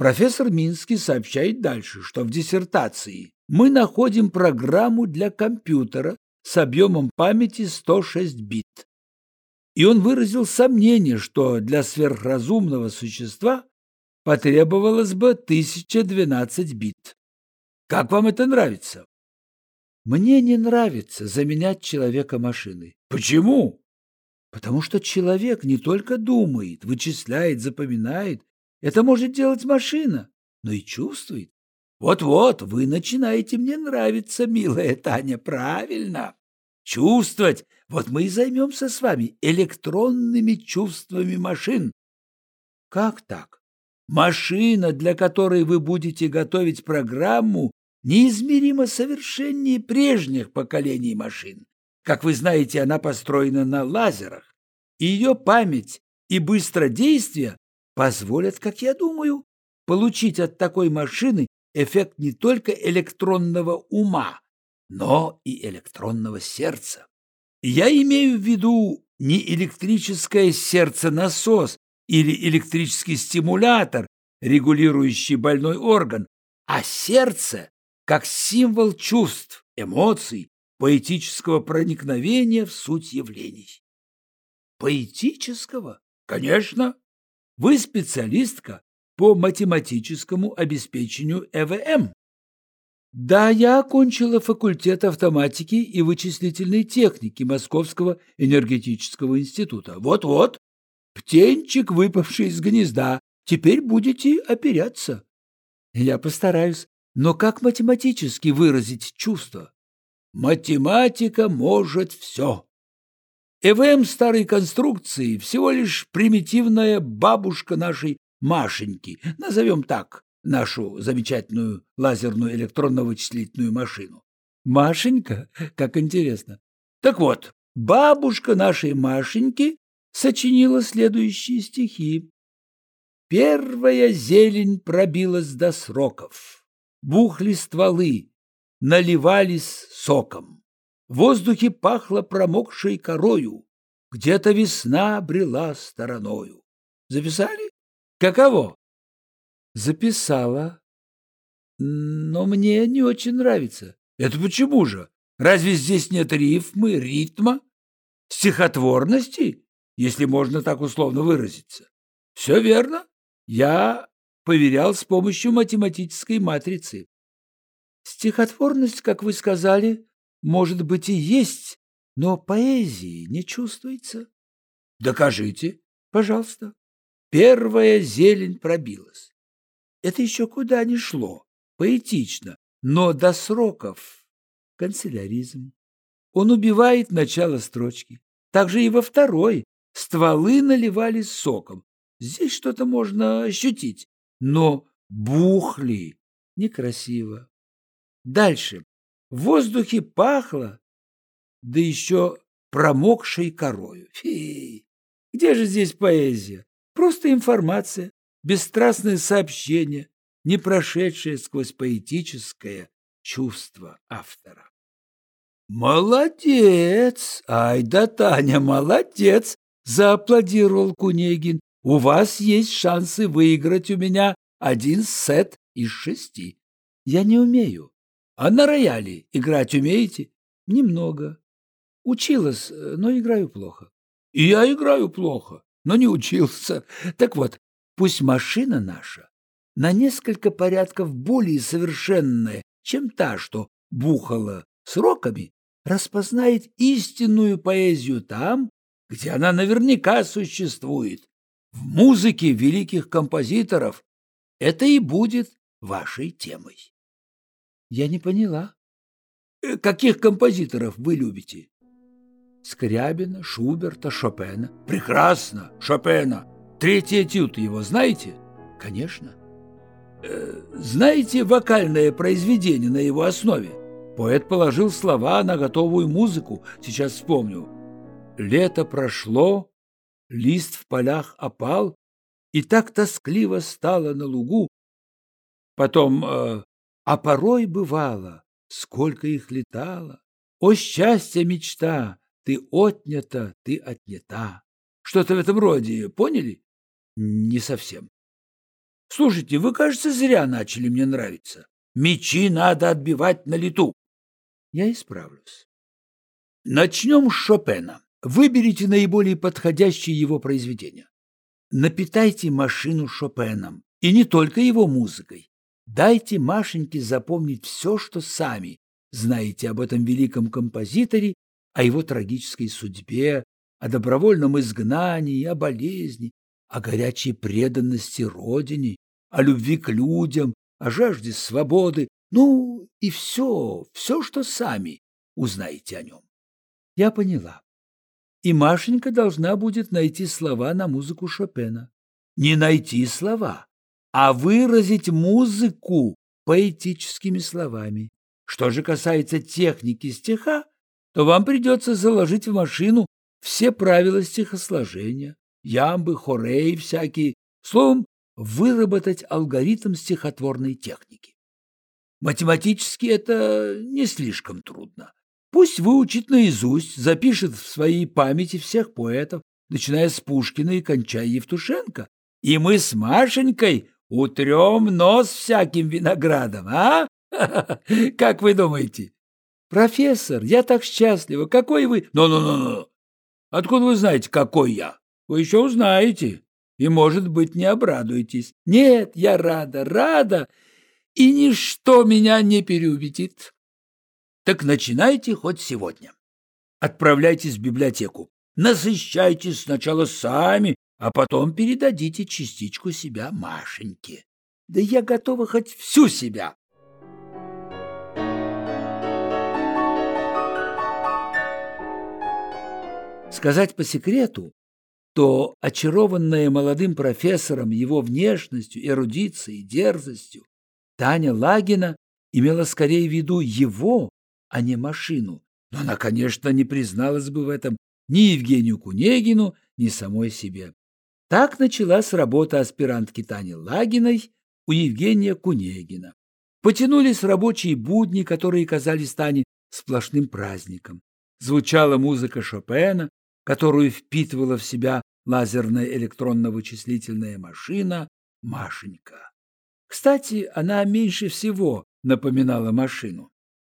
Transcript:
Профессор Минский сообщает дальше, что в диссертации мы находим программу для компьютера с объемом памяти 106 бит. И он выразил сомнение, что для сверхразумного существа потребовалось бы 1012 бит. Как вам это нравится? Мне не нравится заменять человека машиной. Почему? Потому что человек не только думает, вычисляет, запоминает. Это может делать машина, но и чувствует. Вот-вот, вы начинаете мне нравиться, милая Таня, правильно. Чувствовать. Вот мы и займемся с вами электронными чувствами машин. Как так? Машина, для которой вы будете готовить программу, неизмеримо совершеннее прежних поколений машин. Как вы знаете, она построена на лазерах. Ее память и быстродействие позволят, как я думаю, получить от такой машины эффект не только электронного ума, но и электронного сердца. Я имею в виду не электрическое сердце-насос или электрический стимулятор, регулирующий больной орган, а сердце как символ чувств, эмоций, поэтического проникновения в суть явлений. Поэтического? Конечно. Вы специалистка по математическому обеспечению ЭВМ. Да, я окончила факультет автоматики и вычислительной техники Московского энергетического института. Вот-вот, птенчик, выпавший из гнезда, теперь будете оперяться. Я постараюсь, но как математически выразить чувство? Математика может все. ЭВМ старой конструкции всего лишь примитивная бабушка нашей Машеньки, назовем так нашу замечательную лазерную электронно-вычислительную машину. Машенька? Как интересно. Так вот, бабушка нашей Машеньки сочинила следующие стихи. Первая зелень пробилась до сроков, бухли стволы, наливались соком. В воздухе пахло промокшей корою, где-то весна брела стороною. Записали? Каково? Записала. Но мне не очень нравится. Это почему же? Разве здесь нет рифмы, ритма, стихотворности, если можно так условно выразиться? Все верно. Я поверял с помощью математической матрицы. Стихотворность, как вы сказали, может быть и есть, но поэзии не чувствуется. Докажите, пожалуйста. Первая зелень пробилась. Это еще куда ни шло, поэтично, но до сроков канцеляризм. Он убивает начало строчки. Также и во второй стволы наливались соком. Здесь что-то можно ощутить, но бухли некрасиво. Дальше. В воздухе пахло, да еще промокшей корою. Фи! Где же здесь поэзия? Просто информация, бесстрастное сообщение, не прошедшее сквозь поэтическое чувство автора. «Молодец! Ай да, Таня, молодец!» — зааплодировал Кунегин. «У вас есть шансы выиграть у меня один сет из шести. Я не умею. А на рояле играть умеете? Немного. Училась, но играю плохо. И я играю плохо, но не учился. Так вот, пусть машина наша на несколько порядков более совершенная, чем та, что бухала сроками, распознает истинную поэзию там, где она наверняка существует, в музыке великих композиторов. Это и будет вашей темой. Я не поняла. Э, каких композиторов вы любите? Скрябина, Шуберта, Шопена. Прекрасно, Шопена. Третий этюд его знаете? Конечно. Э, знаете вокальное произведение на его основе? Поэт положил слова на готовую музыку. Сейчас вспомню. Лето прошло, лист в полях опал, и так тоскливо стало на лугу. Потом э, а порой бывало, сколько их летало. О, счастье мечта! Ты отнята, ты отнята. Что-то в этом роде, поняли? Не совсем. Слушайте, вы, кажется, зря начали мне нравиться. Мечи надо отбивать на лету. Я исправлюсь. Начнем с Шопена. Выберите наиболее подходящие его произведения. Напитайте машину Шопеном, и не только его музыкой. Дайте Машеньке запомнить все, что сами знаете об этом великом композиторе, о его трагической судьбе, о добровольном изгнании, о болезни, о горячей преданности родине, о любви к людям, о жажде свободы, ну и все, все, что сами узнаете о нем. Я поняла. И Машенька должна будет найти слова на музыку Шопена. Не найти слова, а выразить музыку поэтическими словами. Что же касается техники стиха, то вам придется заложить в машину все правила стихосложения, ямбы, хорей всякие, словом, выработать алгоритм стихотворной техники. Математически это не слишком трудно. Пусть выучит наизусть, запишет в своей памяти всех поэтов, начиная с Пушкина и кончая Евтушенко. И мы с Машенькой утрем нос всяким виноградом, а? Как вы думаете? Профессор, я так счастлива. Какой вы... Ну-ну-ну-ну. Откуда вы знаете, какой я? Вы еще узнаете. И, может быть, не обрадуетесь. Нет, я рада, рада, и ничто меня не переубедит. Так начинайте хоть сегодня. Отправляйтесь в библиотеку. Насыщайтесь сначала сами, а потом передадите частичку себя Машеньке. Да я готова хоть всю себя. Сказать по секрету, то, очарованная молодым профессором его внешностью, эрудицией, дерзостью, Таня Лагина имела скорее в виду его, а не машину. Но она, конечно, не призналась бы в этом ни Евгению Кунегину, ни самой себе. Так началась работа аспирантки Тани Лагиной у Евгения Кунегина. Потянулись рабочие будни, которые казались Тане сплошным праздником. Звучала музыка Шопена, которую впитывала в себя лазерная электронно-вычислительная машина Машенька. Кстати, она меньше всего напоминала машину.